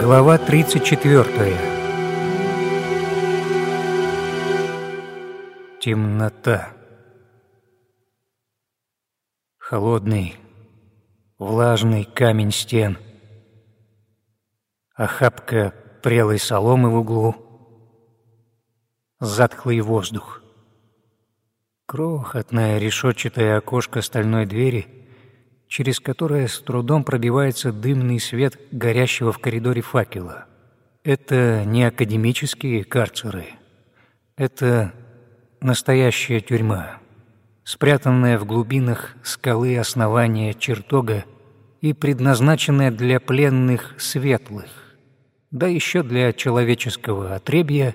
Глава 34 Темнота. Холодный, влажный камень стен. Охапка прелой соломы в углу. Затхлый воздух. Крохотное решетчатое окошко стальной двери — через которое с трудом пробивается дымный свет горящего в коридоре факела. Это не академические карцеры. Это настоящая тюрьма, спрятанная в глубинах скалы основания чертога и предназначенная для пленных светлых, да еще для человеческого отребья,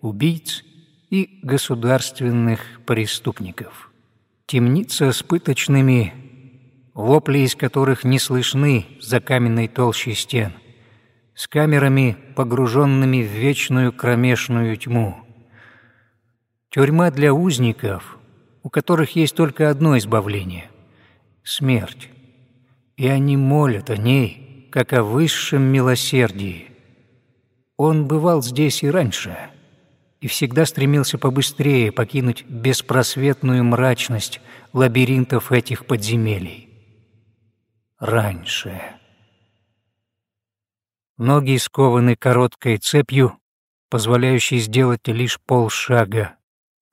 убийц и государственных преступников. Темница с пыточными вопли из которых не слышны за каменной толщей стен, с камерами, погруженными в вечную кромешную тьму. Тюрьма для узников, у которых есть только одно избавление — смерть. И они молят о ней, как о высшем милосердии. Он бывал здесь и раньше, и всегда стремился побыстрее покинуть беспросветную мрачность лабиринтов этих подземелий раньше. Ноги скованы короткой цепью, позволяющей сделать лишь полшага.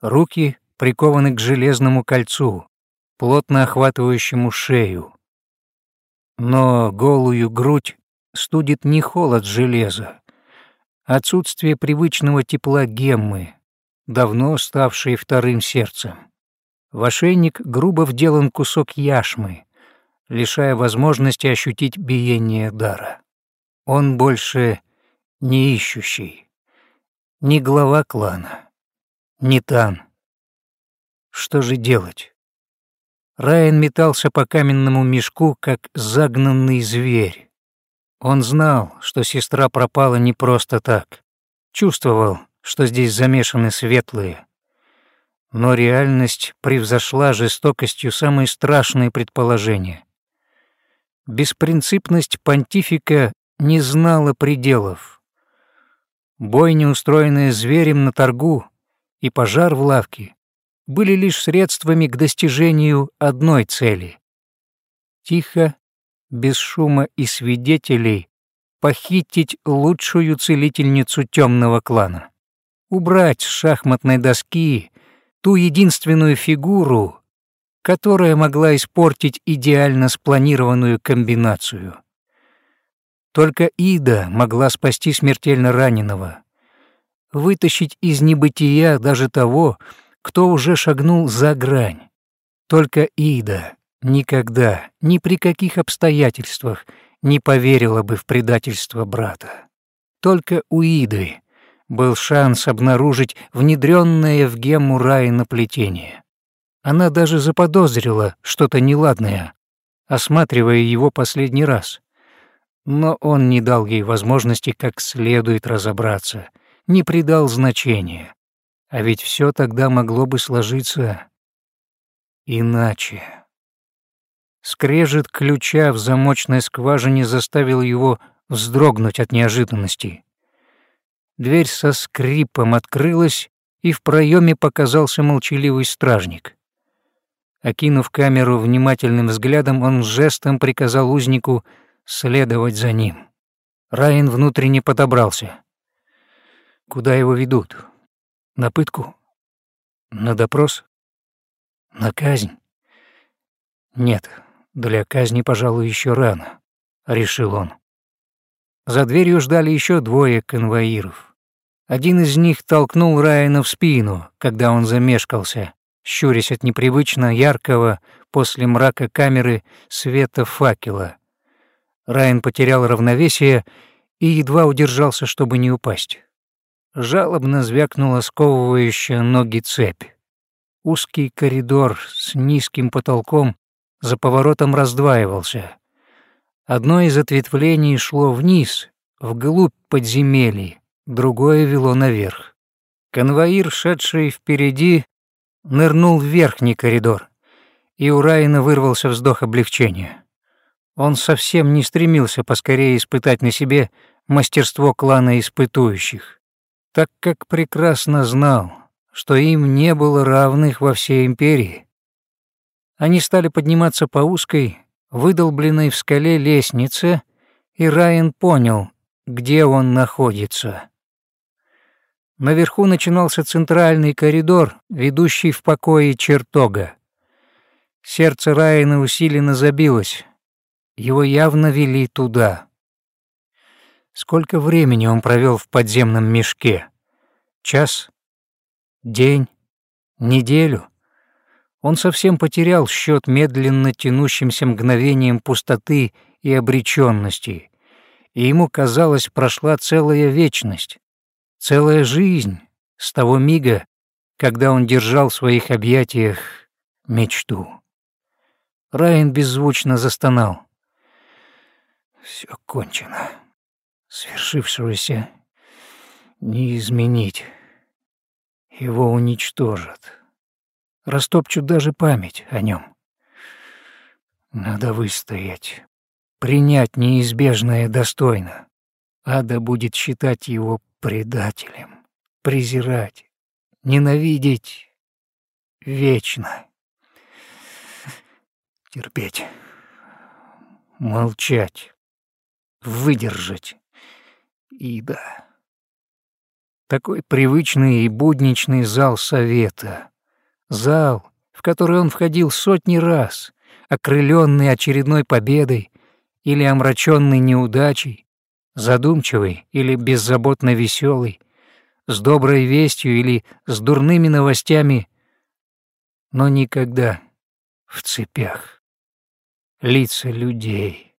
Руки прикованы к железному кольцу, плотно охватывающему шею. Но голую грудь студит не холод железа, отсутствие привычного тепла геммы, давно ставшей вторым сердцем. В ошейник грубо вделан кусок яшмы, лишая возможности ощутить биение дара. Он больше не ищущий, не глава клана, не Тан. Что же делать? Райан метался по каменному мешку, как загнанный зверь. Он знал, что сестра пропала не просто так. Чувствовал, что здесь замешаны светлые. Но реальность превзошла жестокостью самые страшные предположения. Беспринципность понтифика не знала пределов. Бойня, устроенная зверем на торгу, и пожар в лавке были лишь средствами к достижению одной цели — тихо, без шума и свидетелей, похитить лучшую целительницу темного клана, убрать с шахматной доски ту единственную фигуру, которая могла испортить идеально спланированную комбинацию. Только Ида могла спасти смертельно раненого, вытащить из небытия даже того, кто уже шагнул за грань. Только Ида никогда, ни при каких обстоятельствах не поверила бы в предательство брата. Только у Иды был шанс обнаружить внедренное в гемму Райна плетение. Она даже заподозрила что-то неладное, осматривая его последний раз. Но он не дал ей возможности как следует разобраться, не придал значения. А ведь все тогда могло бы сложиться иначе. Скрежет ключа в замочной скважине заставил его вздрогнуть от неожиданности. Дверь со скрипом открылась, и в проеме показался молчаливый стражник. Окинув камеру внимательным взглядом, он жестом приказал узнику следовать за ним. Райан внутренне подобрался. Куда его ведут? На пытку? На допрос? На казнь? Нет, для казни, пожалуй, еще рано, решил он. За дверью ждали еще двое конвоиров. Один из них толкнул Райана в спину, когда он замешкался, щурясь от непривычно яркого после мрака камеры света факела. Райан потерял равновесие и едва удержался, чтобы не упасть. Жалобно звякнула сковывающая ноги цепь. Узкий коридор с низким потолком за поворотом раздваивался. Одно из ответвлений шло вниз, вглубь подземелий, другое вело наверх. Конвоир, шедший впереди, нырнул в верхний коридор, и у Райана вырвался вздох облегчения. Он совсем не стремился поскорее испытать на себе мастерство клана испытующих, так как прекрасно знал, что им не было равных во всей империи. Они стали подниматься по узкой, выдолбленной в скале лестнице, и Райан понял, где он находится. Наверху начинался центральный коридор, ведущий в покое чертога. Сердце Райана усиленно забилось. Его явно вели туда. Сколько времени он провел в подземном мешке? Час? День? Неделю? Он совсем потерял счет медленно тянущимся мгновением пустоты и обреченности, и ему казалось, прошла целая вечность, целая жизнь с того мига, когда он держал в своих объятиях мечту. Райан беззвучно застонал. Все кончено. Свершившегося не изменить. Его уничтожат. Растопчут даже память о нем. Надо выстоять, принять неизбежное достойно. Ада будет считать его предателем, презирать, ненавидеть вечно. Терпеть, молчать, выдержать и да. Такой привычный и будничный зал совета. Зал, в который он входил сотни раз, окрыленный очередной победой или омраченный неудачей, задумчивый или беззаботно веселый, с доброй вестью или с дурными новостями, но никогда в цепях. Лица людей,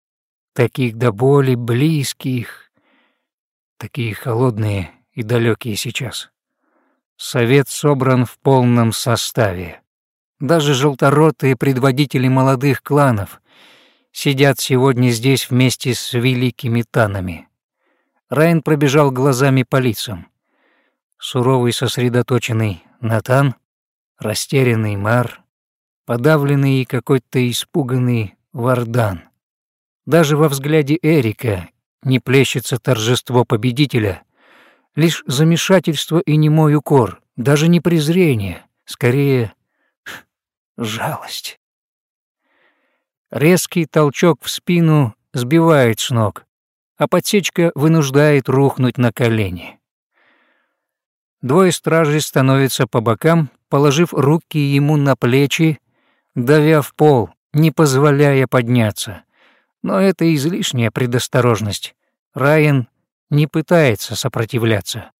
таких до боли близких, такие холодные и далекие сейчас. Совет собран в полном составе. Даже желторотые предводители молодых кланов сидят сегодня здесь вместе с великими танами. Райан пробежал глазами по лицам. Суровый сосредоточенный Натан, растерянный Мар, подавленный и какой-то испуганный Вардан. Даже во взгляде Эрика не плещется торжество победителя, лишь замешательство и немой укор, даже не презрение, скорее жалость. Резкий толчок в спину сбивает с ног, а подсечка вынуждает рухнуть на колени. Двое стражей становятся по бокам, положив руки ему на плечи, давя в пол, не позволяя подняться. Но это излишняя предосторожность. Райан не пытается сопротивляться.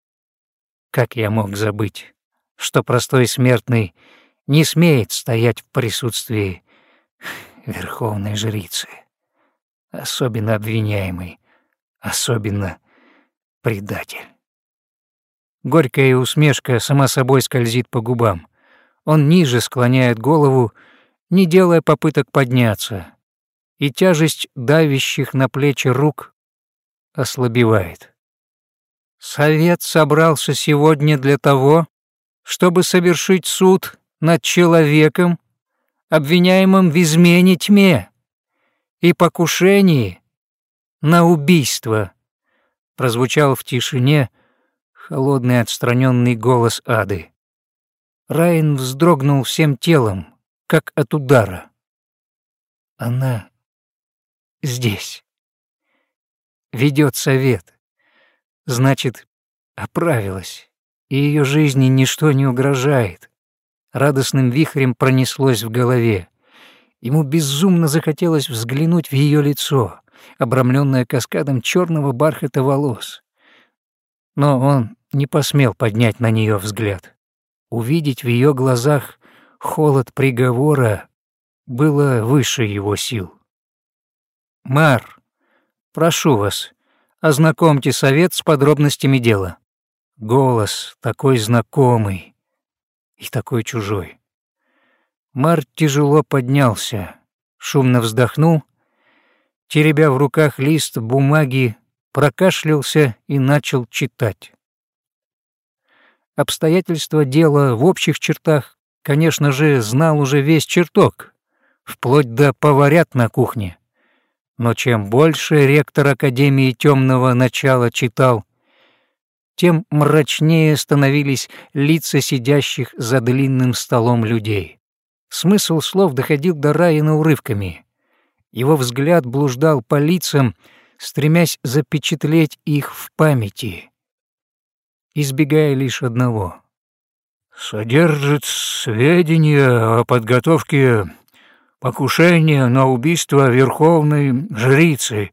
Как я мог забыть, что простой смертный не смеет стоять в присутствии верховной жрицы, особенно обвиняемый, особенно предатель. Горькая усмешка сама собой скользит по губам. Он ниже склоняет голову, не делая попыток подняться, и тяжесть давящих на плечи рук ослабевает. Совет собрался сегодня для того, чтобы совершить суд над человеком, обвиняемым в измене тьме и покушении на убийство, прозвучал в тишине холодный отстраненный голос Ады. Райан вздрогнул всем телом, как от удара. Она здесь ведет совет. Значит, оправилась, и ее жизни ничто не угрожает. Радостным вихрем пронеслось в голове. Ему безумно захотелось взглянуть в ее лицо, обрамленное каскадом черного бархата волос. Но он не посмел поднять на нее взгляд. Увидеть в ее глазах холод приговора было выше его сил. «Мар», Прошу вас, ознакомьте совет с подробностями дела. Голос такой знакомый и такой чужой. Март тяжело поднялся, шумно вздохнул, теребя в руках лист бумаги, прокашлялся и начал читать. Обстоятельства дела в общих чертах, конечно же, знал уже весь чертог, вплоть до поварят на кухне Но чем больше ректор Академии темного начала читал, тем мрачнее становились лица сидящих за длинным столом людей. Смысл слов доходил до Райана урывками. Его взгляд блуждал по лицам, стремясь запечатлеть их в памяти, избегая лишь одного. «Содержит сведения о подготовке покушения на убийство верховной жрицы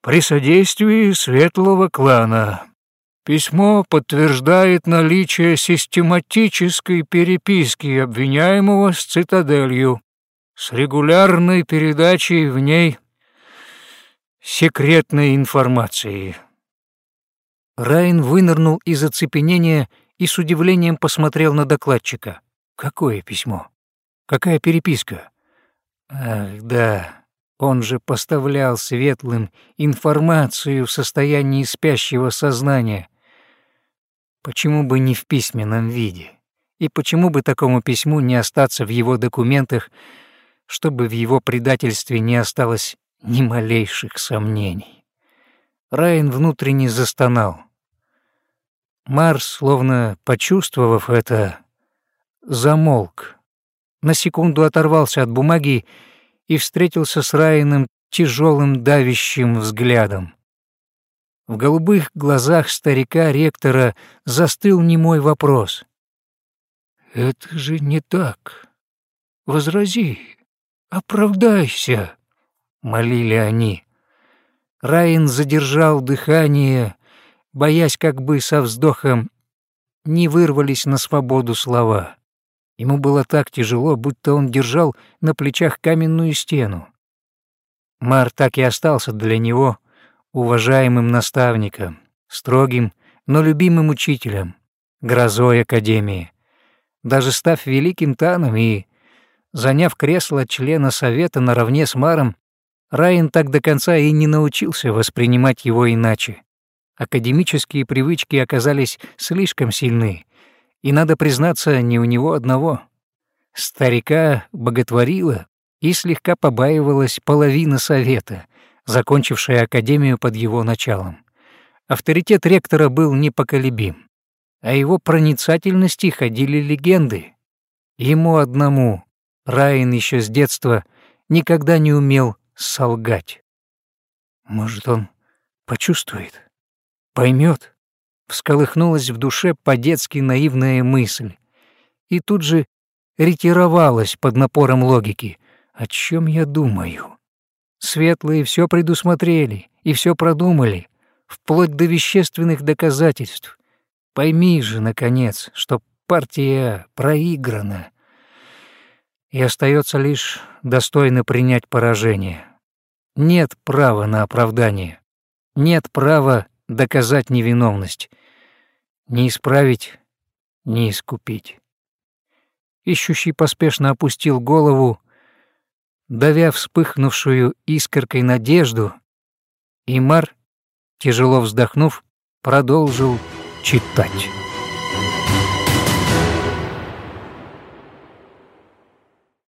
при содействии светлого клана», Письмо подтверждает наличие систематической переписки обвиняемого с цитаделью, с регулярной передачей в ней секретной информации. Райн вынырнул из оцепенения и с удивлением посмотрел на докладчика. Какое письмо? Какая переписка? Ах, да, он же поставлял светлым информацию в состоянии спящего сознания. Почему бы не в письменном виде? И почему бы такому письму не остаться в его документах, чтобы в его предательстве не осталось ни малейших сомнений? Райан внутренне застонал. Марс, словно почувствовав это, замолк. На секунду оторвался от бумаги и встретился с Райаном тяжелым давящим взглядом. В голубых глазах старика-ректора застыл немой вопрос. «Это же не так. Возрази, оправдайся», — молили они. Райан задержал дыхание, боясь, как бы со вздохом не вырвались на свободу слова. Ему было так тяжело, будто он держал на плечах каменную стену. Мар так и остался для него уважаемым наставником, строгим, но любимым учителем, грозой Академии. Даже став великим Таном и заняв кресло члена Совета наравне с Маром, Райан так до конца и не научился воспринимать его иначе. Академические привычки оказались слишком сильны, и, надо признаться, не у него одного. Старика боготворила и слегка побаивалась половина Совета — закончившая академию под его началом. Авторитет ректора был непоколебим. О его проницательности ходили легенды. Ему одному, Райан еще с детства, никогда не умел солгать. Может, он почувствует, поймет? Всколыхнулась в душе по-детски наивная мысль. И тут же ретировалась под напором логики. О чем я думаю? Светлые все предусмотрели и все продумали, вплоть до вещественных доказательств. Пойми же, наконец, что партия проиграна, и остается лишь достойно принять поражение. Нет права на оправдание, нет права доказать невиновность, не исправить, не искупить. Ищущий поспешно опустил голову давя вспыхнувшую искоркой надежду, и Мар, тяжело вздохнув, продолжил читать.